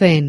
Then.